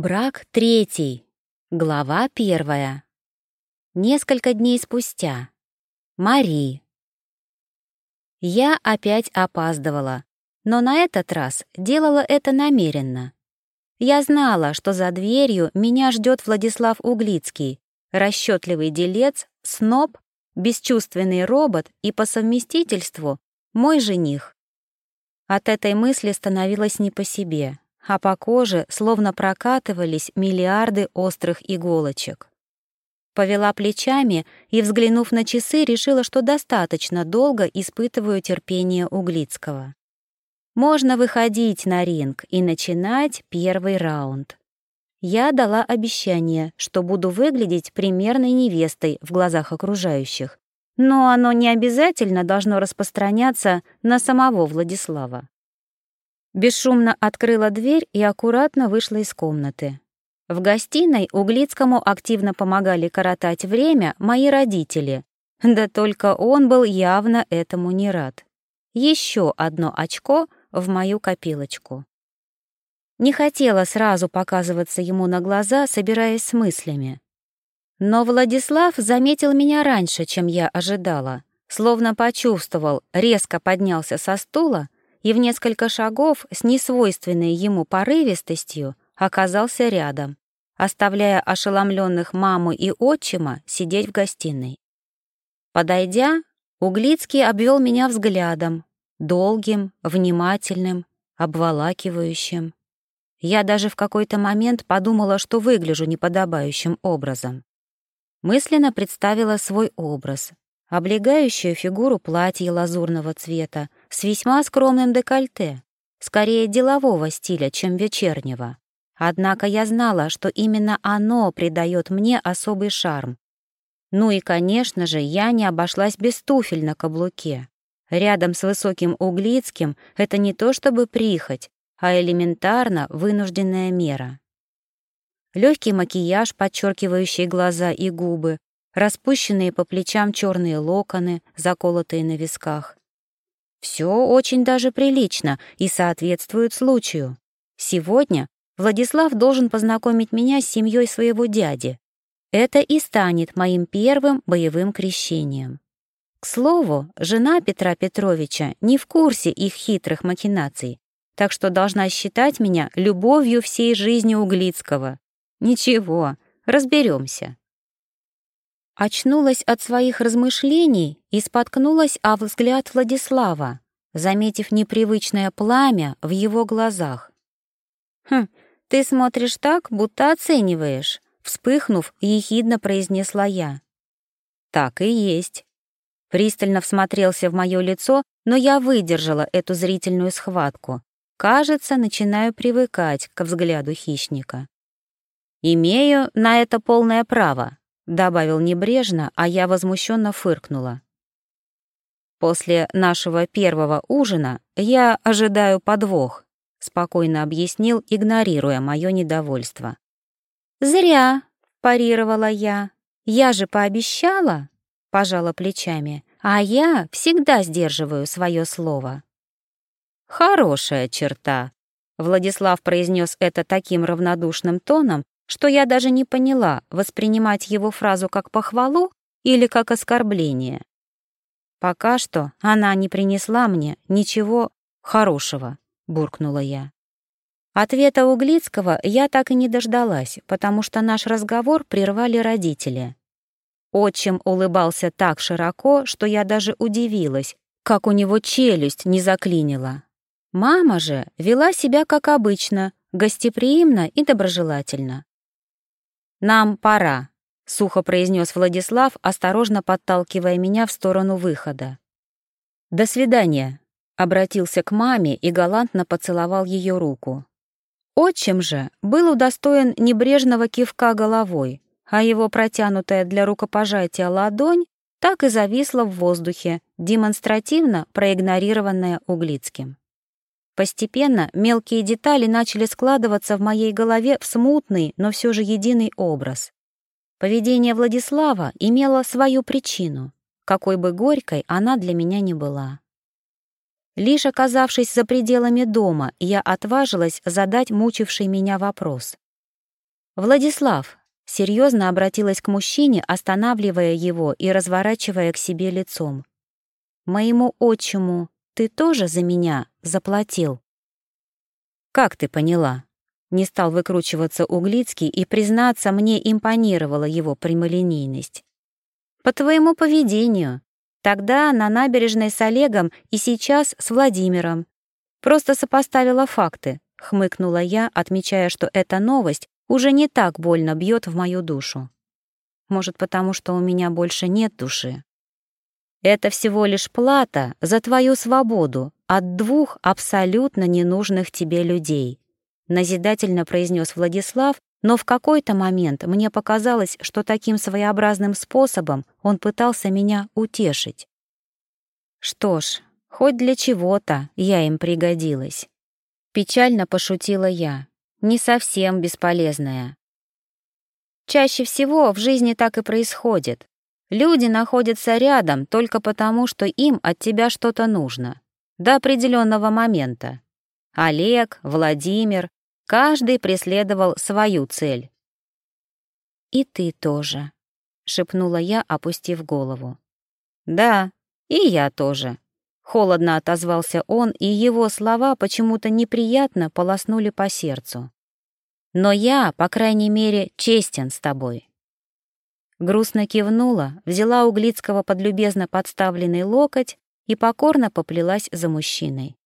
Брак третий. Глава первая. Несколько дней спустя. Мари. Я опять опаздывала, но на этот раз делала это намеренно. Я знала, что за дверью меня ждет Владислав Углицкий, расчетливый делец, сноб, бесчувственный робот и по совместительству мой жених. От этой мысли становилось не по себе а по коже словно прокатывались миллиарды острых иголочек. Повела плечами и, взглянув на часы, решила, что достаточно долго испытываю терпение Углицкого. Можно выходить на ринг и начинать первый раунд. Я дала обещание, что буду выглядеть примерной невестой в глазах окружающих, но оно не обязательно должно распространяться на самого Владислава. Бесшумно открыла дверь и аккуратно вышла из комнаты. В гостиной Углицкому активно помогали коротать время мои родители, да только он был явно этому не рад. Еще одно очко в мою копилочку. Не хотела сразу показываться ему на глаза, собираясь с мыслями. Но Владислав заметил меня раньше, чем я ожидала, словно почувствовал, резко поднялся со стула и в несколько шагов с несвойственной ему порывистостью оказался рядом, оставляя ошеломленных маму и отчима сидеть в гостиной. Подойдя, Углицкий обвел меня взглядом, долгим, внимательным, обволакивающим. Я даже в какой-то момент подумала, что выгляжу неподобающим образом. Мысленно представила свой образ, облегающую фигуру платья лазурного цвета с весьма скромным декольте, скорее делового стиля, чем вечернего. Однако я знала, что именно оно придает мне особый шарм. Ну и, конечно же, я не обошлась без туфель на каблуке. Рядом с высоким Углицким это не то чтобы прихоть, а элементарно вынужденная мера. Легкий макияж, подчеркивающий глаза и губы, распущенные по плечам черные локоны, заколотые на висках. Все очень даже прилично и соответствует случаю. Сегодня Владислав должен познакомить меня с семьей своего дяди. Это и станет моим первым боевым крещением. К слову, жена Петра Петровича не в курсе их хитрых махинаций, так что должна считать меня любовью всей жизни Углицкого. Ничего, разберемся. Очнулась от своих размышлений и споткнулась о взгляд Владислава, заметив непривычное пламя в его глазах. «Хм, ты смотришь так, будто оцениваешь», — вспыхнув, ехидно произнесла я. «Так и есть». Пристально всмотрелся в мое лицо, но я выдержала эту зрительную схватку. Кажется, начинаю привыкать к взгляду хищника. «Имею на это полное право», добавил небрежно, а я возмущенно фыркнула. После нашего первого ужина я ожидаю подвох, спокойно объяснил, игнорируя мое недовольство. Зря, парировала я. Я же пообещала, пожала плечами, а я всегда сдерживаю свое слово. Хорошая черта. Владислав произнес это таким равнодушным тоном, что я даже не поняла, воспринимать его фразу как похвалу или как оскорбление. «Пока что она не принесла мне ничего хорошего», — буркнула я. Ответа Углицкого я так и не дождалась, потому что наш разговор прервали родители. Отчим улыбался так широко, что я даже удивилась, как у него челюсть не заклинила. Мама же вела себя как обычно, гостеприимно и доброжелательно. «Нам пора», — сухо произнес Владислав, осторожно подталкивая меня в сторону выхода. «До свидания», — обратился к маме и галантно поцеловал ее руку. Отчим же был удостоен небрежного кивка головой, а его протянутая для рукопожатия ладонь так и зависла в воздухе, демонстративно проигнорированная Углицким. Постепенно мелкие детали начали складываться в моей голове в смутный, но все же единый образ. Поведение Владислава имело свою причину, какой бы горькой она для меня не была. Лишь оказавшись за пределами дома, я отважилась задать мучивший меня вопрос. «Владислав», — серьезно обратилась к мужчине, останавливая его и разворачивая к себе лицом. «Моему отчиму ты тоже за меня заплатил?» «Как ты поняла?» Не стал выкручиваться Углицкий, и, признаться, мне импонировала его прямолинейность. «По твоему поведению. Тогда на набережной с Олегом и сейчас с Владимиром. Просто сопоставила факты», — хмыкнула я, отмечая, что эта новость уже не так больно бьет в мою душу. Может, потому что у меня больше нет души. Это всего лишь плата за твою свободу от двух абсолютно ненужных тебе людей, назидательно произнес Владислав, но в какой-то момент мне показалось, что таким своеобразным способом он пытался меня утешить. Что ж, хоть для чего-то я им пригодилась. Печально пошутила я не совсем бесполезная. Чаще всего в жизни так и происходит. Люди находятся рядом только потому, что им от тебя что-то нужно. До определенного момента. Олег, Владимир, каждый преследовал свою цель. «И ты тоже», — шепнула я, опустив голову. «Да, и я тоже», Холодно отозвался он, и его слова почему-то неприятно полоснули по сердцу. «Но я, по крайней мере, честен с тобой». Грустно кивнула, взяла у Глицкого под любезно подставленный локоть и покорно поплелась за мужчиной.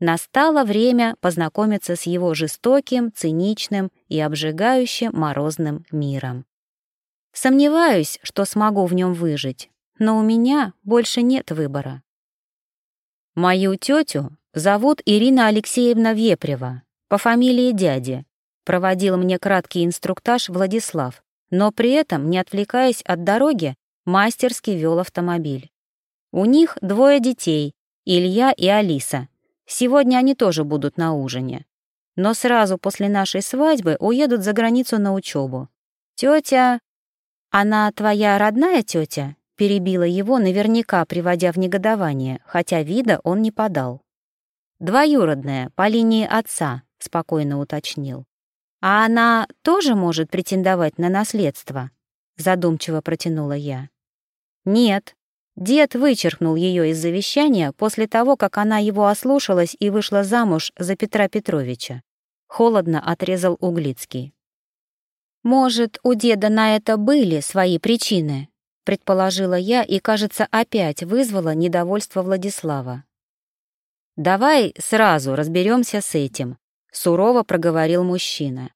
Настало время познакомиться с его жестоким, циничным и обжигающим морозным миром. Сомневаюсь, что смогу в нем выжить, но у меня больше нет выбора. Мою тетю зовут Ирина Алексеевна Вепрева, по фамилии дяди. Проводил мне краткий инструктаж Владислав, но при этом, не отвлекаясь от дороги, мастерски вел автомобиль. У них двое детей, Илья и Алиса. Сегодня они тоже будут на ужине. Но сразу после нашей свадьбы уедут за границу на учебу. Тетя... Она твоя родная тетя? Перебила его, наверняка приводя в негодование, хотя вида он не подал. «Двоюродная, по линии отца», — спокойно уточнил. «А она тоже может претендовать на наследство?» — задумчиво протянула я. «Нет». Дед вычеркнул ее из завещания после того, как она его ослушалась и вышла замуж за Петра Петровича. Холодно отрезал Углицкий. «Может, у деда на это были свои причины?» предположила я и, кажется, опять вызвала недовольство Владислава. «Давай сразу разберемся с этим», — сурово проговорил мужчина.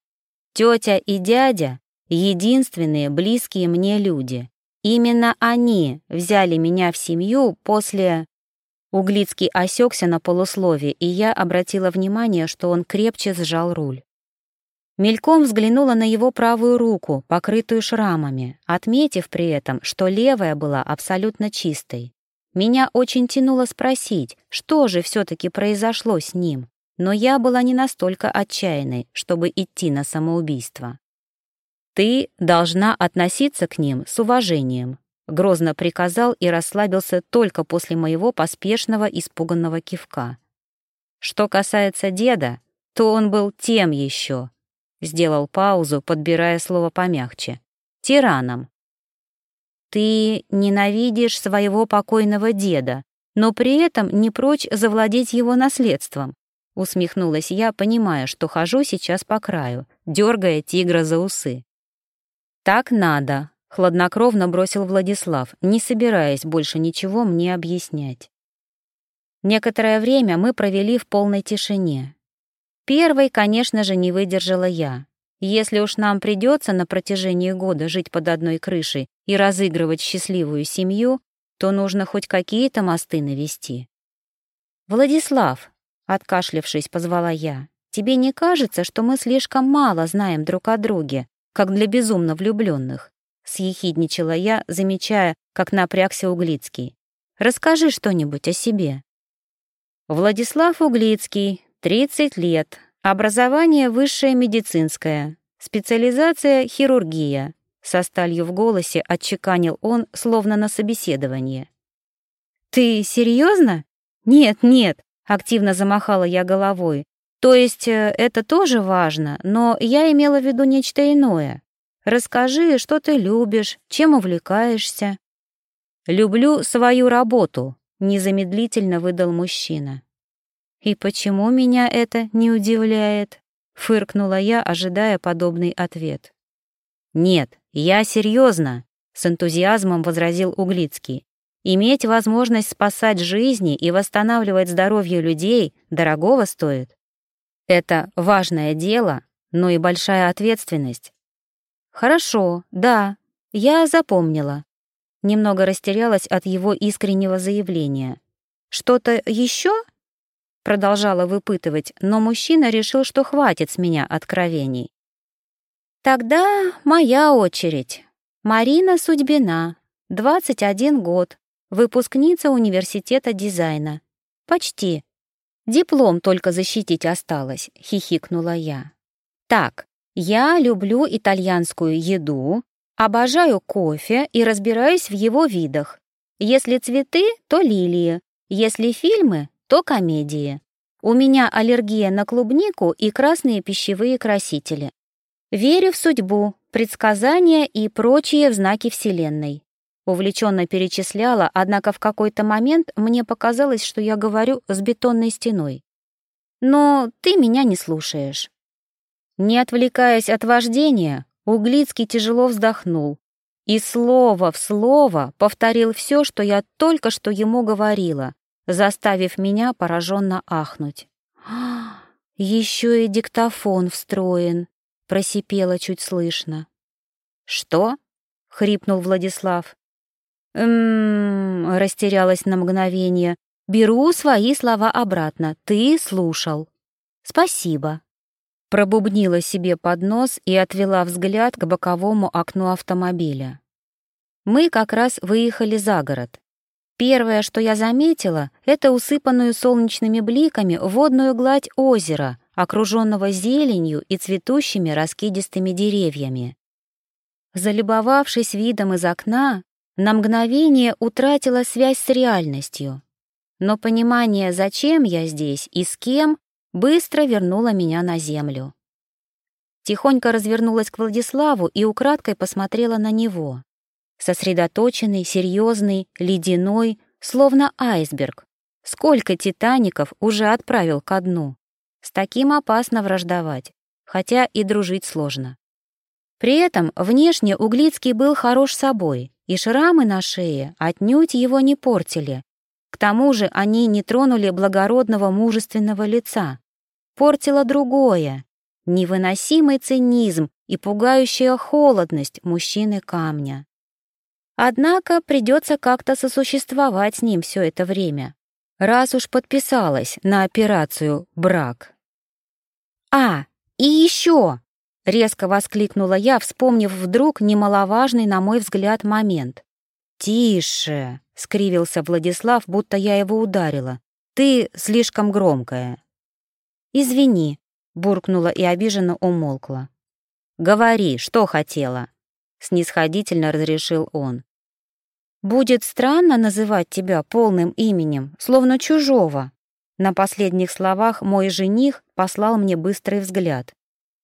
«Тетя и дядя — единственные близкие мне люди. Именно они взяли меня в семью после...» Углицкий осекся на полуслове, и я обратила внимание, что он крепче сжал руль. Мельком взглянула на его правую руку, покрытую шрамами, отметив при этом, что левая была абсолютно чистой. Меня очень тянуло спросить, что же все-таки произошло с ним, но я была не настолько отчаянной, чтобы идти на самоубийство. «Ты должна относиться к ним с уважением», — грозно приказал и расслабился только после моего поспешного испуганного кивка. Что касается деда, то он был тем еще, Сделал паузу, подбирая слово помягче. Тираном. Ты ненавидишь своего покойного деда, но при этом не прочь завладеть его наследством. Усмехнулась я, понимая, что хожу сейчас по краю, дергая тигра за усы. «Так надо», — хладнокровно бросил Владислав, не собираясь больше ничего мне объяснять. Некоторое время мы провели в полной тишине. Первой, конечно же, не выдержала я. Если уж нам придется на протяжении года жить под одной крышей и разыгрывать счастливую семью, то нужно хоть какие-то мосты навести. «Владислав», — откашлявшись, позвала я, «тебе не кажется, что мы слишком мало знаем друг о друге, как для безумно влюбленных?» — съехидничала я, замечая, как напрягся Углицкий. «Расскажи что-нибудь о себе». Владислав Углицкий, 30 лет. Образование высшее медицинское. Специализация хирургия. Со сталью в голосе отчеканил он, словно на собеседование. «Ты серьезно? Нет, нет», — активно замахала я головой. То есть э, это тоже важно, но я имела в виду нечто иное. Расскажи, что ты любишь, чем увлекаешься. Люблю свою работу, незамедлительно выдал мужчина. И почему меня это не удивляет? Фыркнула я, ожидая подобный ответ. Нет, я серьезно, с энтузиазмом возразил Углицкий. Иметь возможность спасать жизни и восстанавливать здоровье людей дорогого стоит. Это важное дело, но и большая ответственность. Хорошо, да, я запомнила. Немного растерялась от его искреннего заявления. Что-то еще? Продолжала выпытывать, но мужчина решил, что хватит с меня откровений. Тогда моя очередь. Марина Судьбина, 21 год, выпускница университета дизайна. Почти. Диплом только защитить осталось, хихикнула я. Так, я люблю итальянскую еду, обожаю кофе и разбираюсь в его видах. Если цветы, то лилии, если фильмы, то комедии. У меня аллергия на клубнику и красные пищевые красители. Верю в судьбу, предсказания и прочие знаки Вселенной. Увлеченно перечисляла, однако в какой-то момент мне показалось, что я говорю с бетонной стеной. Но ты меня не слушаешь. Не отвлекаясь от вождения, Углицкий тяжело вздохнул и слово в слово повторил все, что я только что ему говорила, заставив меня пораженно ахнуть. «Еще и диктофон встроен», — просипела чуть слышно. «Что?» — хрипнул Владислав. «М-м-м», растерялась на мгновение. «Беру свои слова обратно. Ты слушал». «Спасибо». Пробубнила себе под нос и отвела взгляд к боковому окну автомобиля. Мы как раз выехали за город. Первое, что я заметила, это усыпанную солнечными бликами водную гладь озера, окруженного зеленью и цветущими раскидистыми деревьями. Залюбовавшись видом из окна, на мгновение утратила связь с реальностью. Но понимание, зачем я здесь и с кем, быстро вернуло меня на землю. Тихонько развернулась к Владиславу и украдкой посмотрела на него. Сосредоточенный, серьезный, ледяной, словно айсберг. Сколько «Титаников» уже отправил ко дну. С таким опасно враждовать, хотя и дружить сложно. При этом внешне Углицкий был хорош собой, и шрамы на шее отнюдь его не портили. К тому же они не тронули благородного мужественного лица. Портило другое — невыносимый цинизм и пугающая холодность мужчины камня. Однако придется как-то сосуществовать с ним все это время, раз уж подписалась на операцию «Брак». «А, и еще!» — резко воскликнула я, вспомнив вдруг немаловажный, на мой взгляд, момент. «Тише!» — скривился Владислав, будто я его ударила. «Ты слишком громкая». «Извини», — буркнула и обиженно умолкла. «Говори, что хотела», — снисходительно разрешил он. «Будет странно называть тебя полным именем, словно чужого». На последних словах мой жених послал мне быстрый взгляд.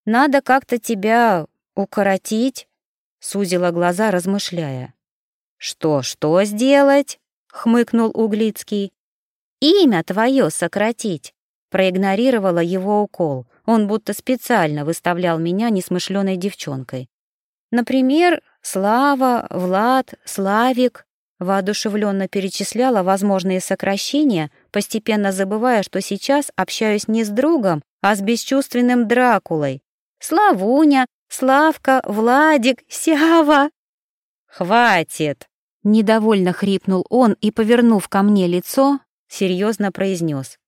Надо как-то тебя укоротить, сузила глаза, размышляя. Что, что сделать? хмыкнул Углицкий. Имя твое сократить. Проигнорировала его укол. Он будто специально выставлял меня несмышленой девчонкой. Например, Слава, Влад, Славик. Воодушевленно перечисляла возможные сокращения, постепенно забывая, что сейчас общаюсь не с другом, а с бесчувственным Дракулой, Славуня, Славка, Владик, Сява. Хватит! Недовольно хрипнул он и, повернув ко мне лицо, серьезно произнес.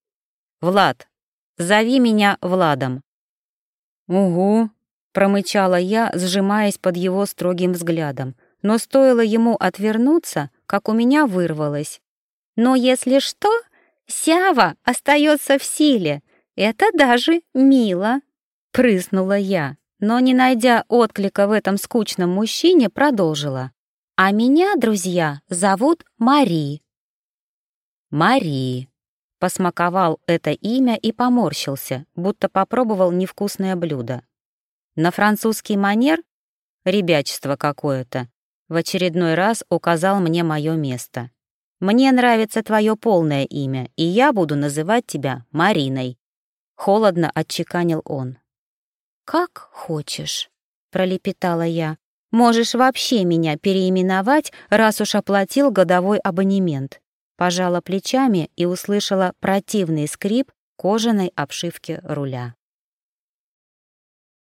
Влад, зови меня Владом. Угу, промычала я, сжимаясь под его строгим взглядом. Но стоило ему отвернуться, как у меня вырвалось. Но если что, Сява остается в силе. Это даже мило. Прыснула я, но, не найдя отклика в этом скучном мужчине, продолжила. «А меня, друзья, зовут Мари». «Мари», Посмаковал это имя и поморщился, будто попробовал невкусное блюдо. На французский манер, ребячество какое-то, в очередной раз указал мне мое место. «Мне нравится твое полное имя, и я буду называть тебя Мариной», — холодно отчеканил он. «Как хочешь», — пролепетала я. «Можешь вообще меня переименовать, раз уж оплатил годовой абонемент». Пожала плечами и услышала противный скрип кожаной обшивки руля.